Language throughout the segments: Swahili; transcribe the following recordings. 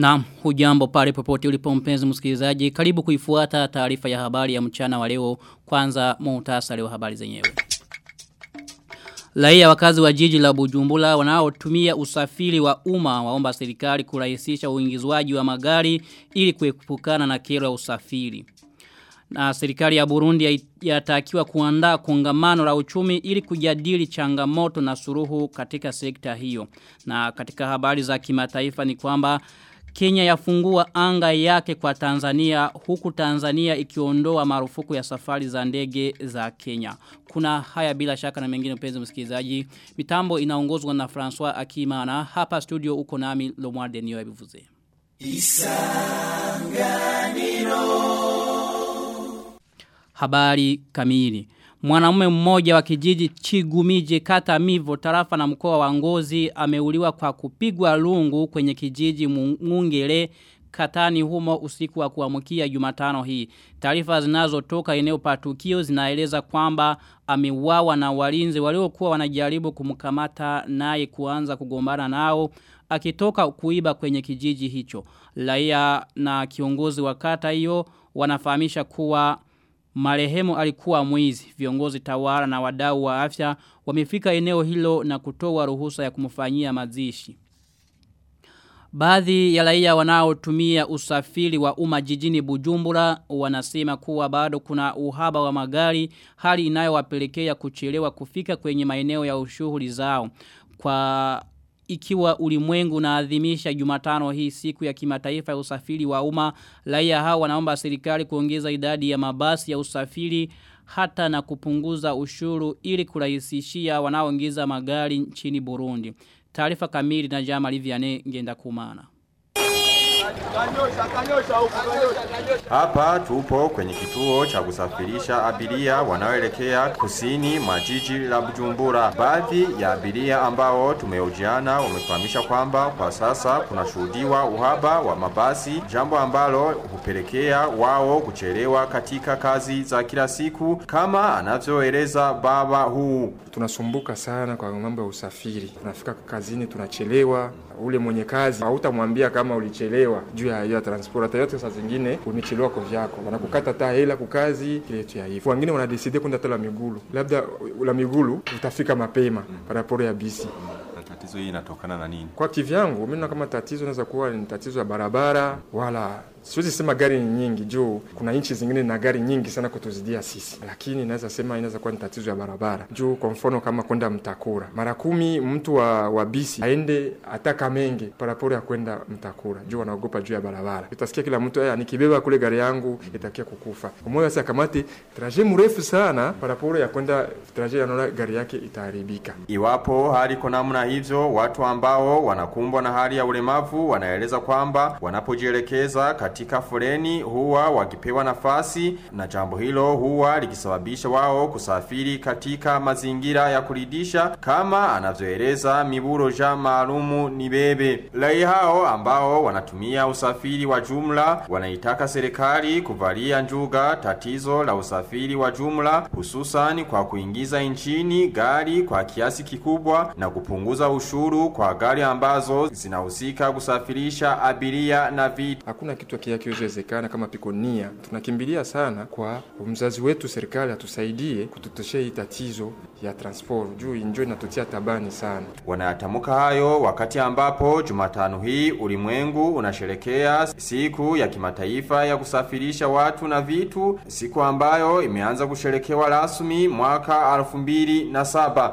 Na hujambo pale popote ulipo mpenzi msikilizaji karibu kuifuata taarifa ya habari ya mchana wa leo kwanza muhtasari wa habari zenyewe. Raia wakazi wa jiji la Bujumbura wanaotumia usafiri wa umma waomba serikali kurahisisha uingizwaji wa magari ili kuepukana na kero ya usafiri. Na serikali ya Burundi yatakiwa ya kuandaa kongamano la uchumi ili kujadili changamoto na suruhu katika sekta hiyo. Na katika habari za kimataifa ni kwamba Kenya yafungua anga yake kwa Tanzania huku Tanzania ikiondoa marufuku ya safari za ndege za Kenya. Kuna haya bila shaka na mengine mpenzi msikilizaji. Mitambo inaongozwa na François Akimana. Hapa studio uko nami Lomard Denio yabivuze. Isanganiro Habari kamili. Mwanamume mmoja wa kijiji Chigumije kata Mivo tarafa na mkoa wa Ngozi ameuliwa kwa kupigwa lungu kwenye kijiji Mungere katani humo usiku wa kuamkia Jumatano hii. Taarifa zinazotoka eneo patukio zinaeleza kwamba ameuawa na walinzi waliokuwa wanajaribu kumkamata naye kuanza kugombana nao akitoka kuiba kwenye kijiji hicho. laia na kiongozi wa kata hiyo wanafahamisha kuwa Marehemu alikuwa mwizi. Viongozi tawara na wadau wa afya wamefika eneo hilo na kutoa ruhusa ya kumfanyia mazishi. Baadhi ya raia wanaotumia usafiri wa umma jijini Bujumbura wanasema kuwa bado kuna uhaba wa magari hali inayowapelekea kuchelewa kufika kwenye maeneo ya ushughuli zao. Kwa ikiwa ulimwengu unaadhimisha Jumatano hii siku ya kimataifa ya usafiri wa umma raia hao wanaomba serikali kuongeza idadi ya mabasi ya usafiri hata na kupunguza ushuru ili kurahisishia wanaoingiza magari nchini Burundi. Taarifa kamili na Jama Liviane ngenda kumana. Hapa tupo kwenye kituo cha kusafirisha abiria wanaoelekea kusini mwa jiji la Bujumbura. Baadhi ya abiria ambao tumeojiana wamefahamisha kwamba kwa sasa kunashuhudiwa uhaba wa mabasi, jambo ambalo hupelekea wao kuchelewa katika kazi za kila siku kama anavyoeleza baba huu. Tunasumbuka sana kwa mambo ya usafiri. Tunafika kazini tunachelewa. Ule mwenye kazi hautamwambia kama ulichelewa juu ya hiyo transport. Hata yote saa zingine unichelewa kwa vyako. Wanakukata hata hela kukazi ile tu ya hivyo. Wengine wanadecide kwenda la migulu. Labda la migulu utafika mapema paraporo ya bisi. Tatizo hii inatokana na nini? Kwa kivyangu mimi kama tatizo naweza kuwa ni tatizo ya barabara wala siwezi sema gari ni nyingi juu kuna nchi zingine na gari nyingi sana kutuzidia sisi, lakini naweza sema inaweza kuwa ni tatizo ya barabara juu, kwa mfano kama kwenda Mtakura mara kumi mtu wa, wa bisi aende ataka mengi paraporo ya kwenda Mtakura juu wanaogopa juu ya barabara. Utasikia kila mtu aya, nikibeba kule gari yangu itakia kukufa. Umoja sasa kamati traje mrefu sana paraporo ya kwenda traje, anaona gari yake itaharibika. Iwapo hali iko namna hivyo, watu ambao wanakumbwa na hali ya ulemavu wanaeleza kwamba wanapojielekeza katika foleni huwa wakipewa nafasi na jambo hilo huwa likisababisha wao kusafiri katika mazingira ya kuridisha kama anavyoeleza Miburo Jean Maalumu ni bebe. Raia hao ambao wanatumia usafiri wa jumla wanaitaka serikali kuvalia njuga tatizo la usafiri wa jumla hususan kwa kuingiza nchini gari kwa kiasi kikubwa na kupunguza ushuru kwa gari ambazo zinahusika kusafirisha abiria na vitu. Hakuna kitu kikiwezekana kama pikonia. Tunakimbilia sana kwa mzazi wetu, serikali atusaidie kututoshea hii tatizo ya transport juu injo inatotia tabani sana. Wanayatamuka hayo wakati ambapo Jumatano hii ulimwengu unasherekea siku ya kimataifa ya kusafirisha watu na vitu, siku ambayo imeanza kusherekewa rasmi mwaka 2007.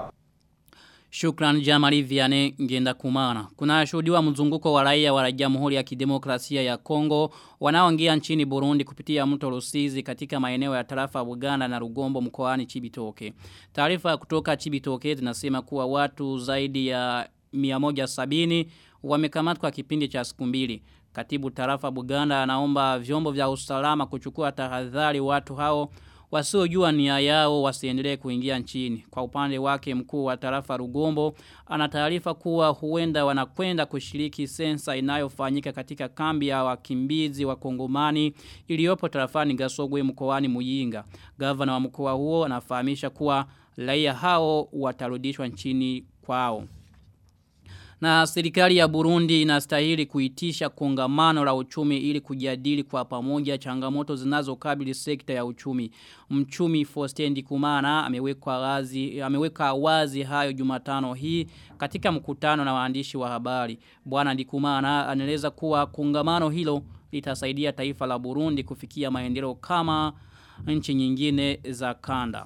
Shukran Jamali ngenda kumana. Kuna shuhudiwa mzunguko wa raia wa Jamhuri ya Kidemokrasia ya Kongo wanaoingia nchini Burundi kupitia mto Rusizi katika maeneo ya tarafa Buganda na Rugombo mkoani Chibitoke. Taarifa kutoka Chibitoke zinasema kuwa watu zaidi ya 170 wamekamatwa kwa kipindi cha siku mbili. Katibu tarafa Buganda anaomba vyombo vya usalama kuchukua tahadhari watu hao wasiojua nia yao wasiendelee kuingia nchini. Kwa upande wake mkuu wa tarafa Rugombo ana taarifa kuwa huenda wanakwenda kushiriki sensa inayofanyika katika kambi ya wakimbizi wa Kongomani iliyopo tarafani Gasogwe mkoani Muyinga. Gavana wa mkoa huo anafahamisha kuwa raia hao watarudishwa nchini kwao. Na serikali ya Burundi inastahili kuitisha kongamano la uchumi ili kujadili kwa pamoja changamoto zinazokabili sekta ya uchumi. Mchumi Fostendi Kumana ameweka wazi ameweka wazi hayo Jumatano hii katika mkutano na waandishi wa habari. Bwana dikumana anaeleza kuwa kongamano hilo litasaidia taifa la Burundi kufikia maendeleo kama nchi nyingine za kanda.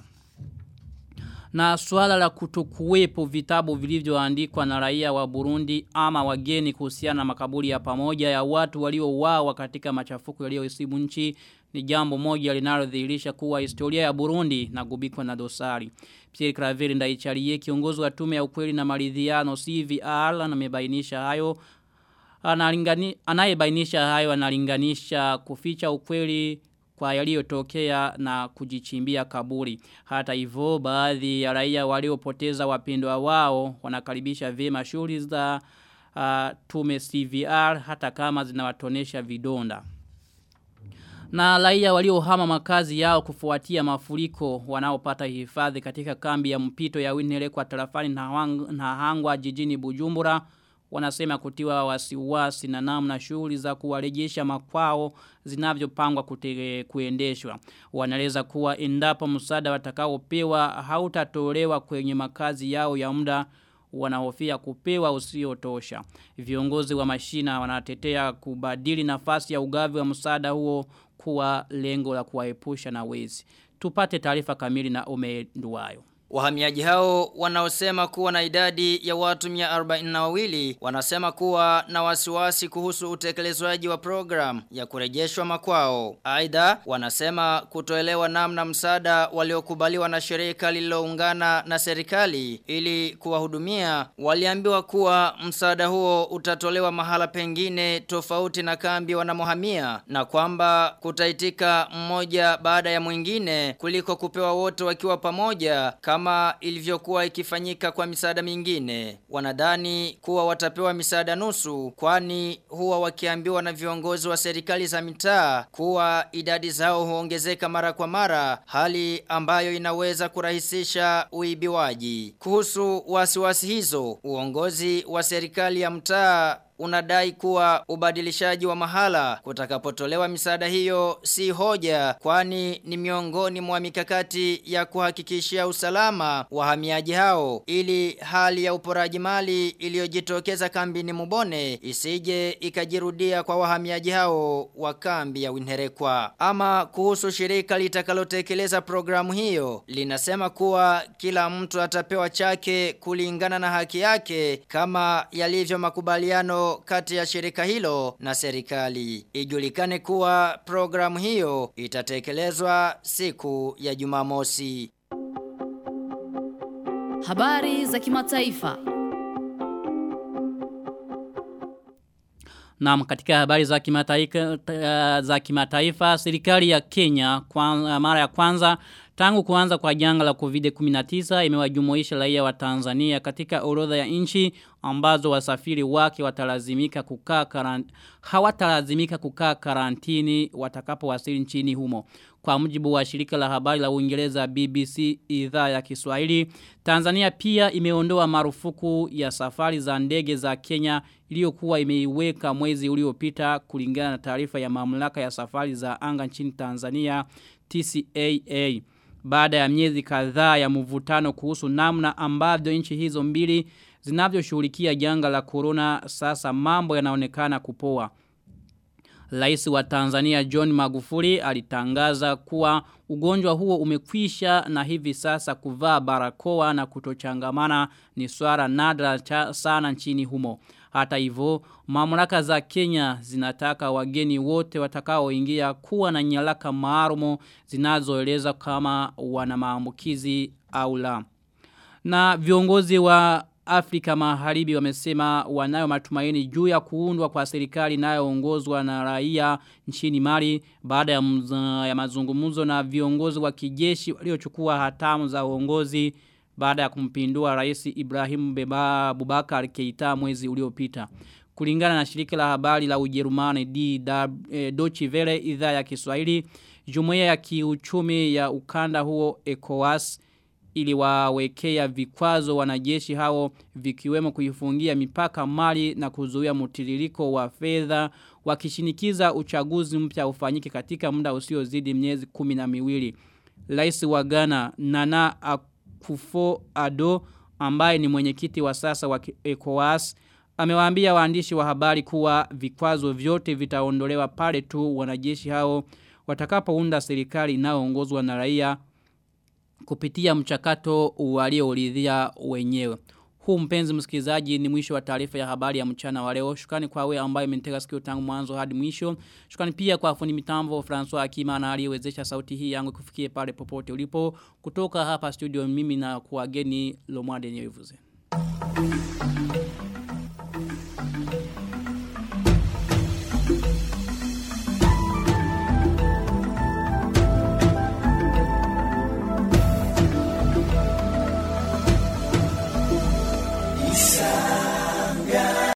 Na suala la kutokuwepo vitabu vilivyoandikwa na raia wa Burundi ama wageni kuhusiana na makaburi ya pamoja ya watu waliouawa katika machafuko yaliyoisibu nchi ni jambo moja linalodhihirisha kuwa historia ya Burundi na gubikwa na dosari. Pierre Claver Ndaicharie kiongozi wa tume ya ukweli na maridhiano CVR amebainisha hayo anayebainisha hayo analinganisha kuficha ukweli kwa yaliyotokea na kujichimbia kaburi. Hata hivyo baadhi ya raia waliopoteza wapendwa wao wanakaribisha vyema shughuli za uh, tume CVR hata kama zinawatonesha vidonda. Na raia waliohama makazi yao kufuatia mafuriko wanaopata hifadhi katika kambi ya mpito ya Winere kwa tarafani na hangwa jijini Bujumbura wanasema kutiwa wasiwasi na namna shughuli za kuwarejesha makwao zinavyopangwa kuendeshwa. Wanaeleza kuwa endapo msaada watakaopewa hautatolewa kwenye makazi yao ya muda wanahofia kupewa usiotosha. Viongozi wa mashina wanatetea kubadili nafasi ya ugavi wa msaada huo kuwa lengo la kuwaepusha na wezi. Tupate taarifa kamili na umenduayo. Wahamiaji hao wanaosema kuwa na idadi ya watu 142 wanasema kuwa na wasiwasi kuhusu utekelezwaji wa program ya kurejeshwa makwao. Aidha wanasema kutoelewa namna msada waliokubaliwa na shirika lililoungana na serikali ili kuwahudumia waliambiwa kuwa msaada huo utatolewa mahala pengine tofauti na kambi wanamohamia na kwamba kutaitika mmoja baada ya mwingine kuliko kupewa wote wakiwa pamoja kama kama ilivyokuwa ikifanyika kwa misaada mingine. Wanadhani kuwa watapewa misaada nusu kwani huwa wakiambiwa na viongozi wa serikali za mitaa kuwa idadi zao huongezeka mara kwa mara, hali ambayo inaweza kurahisisha uibiwaji. Kuhusu wasiwasi hizo, uongozi wa serikali ya mtaa unadai kuwa ubadilishaji wa mahala kutakapotolewa misaada hiyo si hoja kwani ni miongoni mwa mikakati ya kuhakikishia usalama wahamiaji hao ili hali ya uporaji mali iliyojitokeza kambi ni Mubone isije ikajirudia kwa wahamiaji hao wa kambi ya Winherekwa. Ama kuhusu shirika litakalotekeleza programu hiyo linasema kuwa kila mtu atapewa chake kulingana na haki yake kama yalivyo makubaliano kati ya shirika hilo na serikali. Ijulikane kuwa programu hiyo itatekelezwa siku ya Jumamosi. Habari za kimataifa. Naam katika habari za kimataifa za kimataifa serikali ya Kenya kwa mara ya kwanza tangu kuanza kwa janga la COVID-19 imewajumuisha raia wa Tanzania katika orodha ya nchi ambazo wasafiri wake watalazimika kukaa hawatalazimika kukaa karantini watakapowasili nchini humo. Kwa mujibu wa shirika la habari la Uingereza BBC idhaa ya Kiswahili, Tanzania pia imeondoa marufuku ya safari za ndege za Kenya iliyokuwa imeiweka mwezi uliopita kulingana na taarifa ya mamlaka ya safari za anga nchini Tanzania TCAA. Baada ya miezi kadhaa ya mvutano kuhusu namna ambavyo nchi hizo mbili zinavyoshughulikia janga la corona sasa mambo yanaonekana kupoa. Rais wa Tanzania John Magufuli alitangaza kuwa ugonjwa huo umekwisha na hivi sasa kuvaa barakoa na kutochangamana ni swara nadra sana nchini humo. Hata hivyo, mamlaka za Kenya zinataka wageni wote watakaoingia kuwa na nyaraka maalumu zinazoeleza kama wana maambukizi au la. Na viongozi wa Afrika Magharibi wamesema wanayo matumaini juu ya kuundwa kwa serikali inayoongozwa na raia nchini Mali baada ya, ya mazungumzo na viongozi wa kijeshi waliochukua hatamu za uongozi baada ya kumpindua rais Ibrahim Beba Bubakar Keita mwezi uliopita. Kulingana na shirika la habari la Ujerumani eh, Deutsche Welle idhaa ya Kiswahili, jumuiya ya kiuchumi ya ukanda huo ECOWAS iliwawekea vikwazo wanajeshi hao vikiwemo kuifungia mipaka mali na kuzuia mtiririko wa fedha wakishinikiza uchaguzi mpya ufanyike katika muda usiozidi miezi kumi na miwili. Rais wa Ghana Nana Akufo Ado ambaye ni mwenyekiti wa sasa wa ECOWAS amewaambia waandishi wa habari kuwa vikwazo vyote vitaondolewa pale tu wanajeshi hao watakapounda serikali inayoongozwa na raia kupitia mchakato waliouridhia wenyewe. Huu mpenzi msikilizaji ni mwisho wa taarifa ya habari ya mchana wa leo. Shukrani kwa wewe ambaye umenitega sikio tangu mwanzo hadi mwisho. Shukrani pia kwa fundi mitambo François Akima na aliyewezesha sauti hii yangu kufikie pale popote ulipo. Kutoka hapa studio mimi na kuwageni Lomwade Nyevuze. Thank you.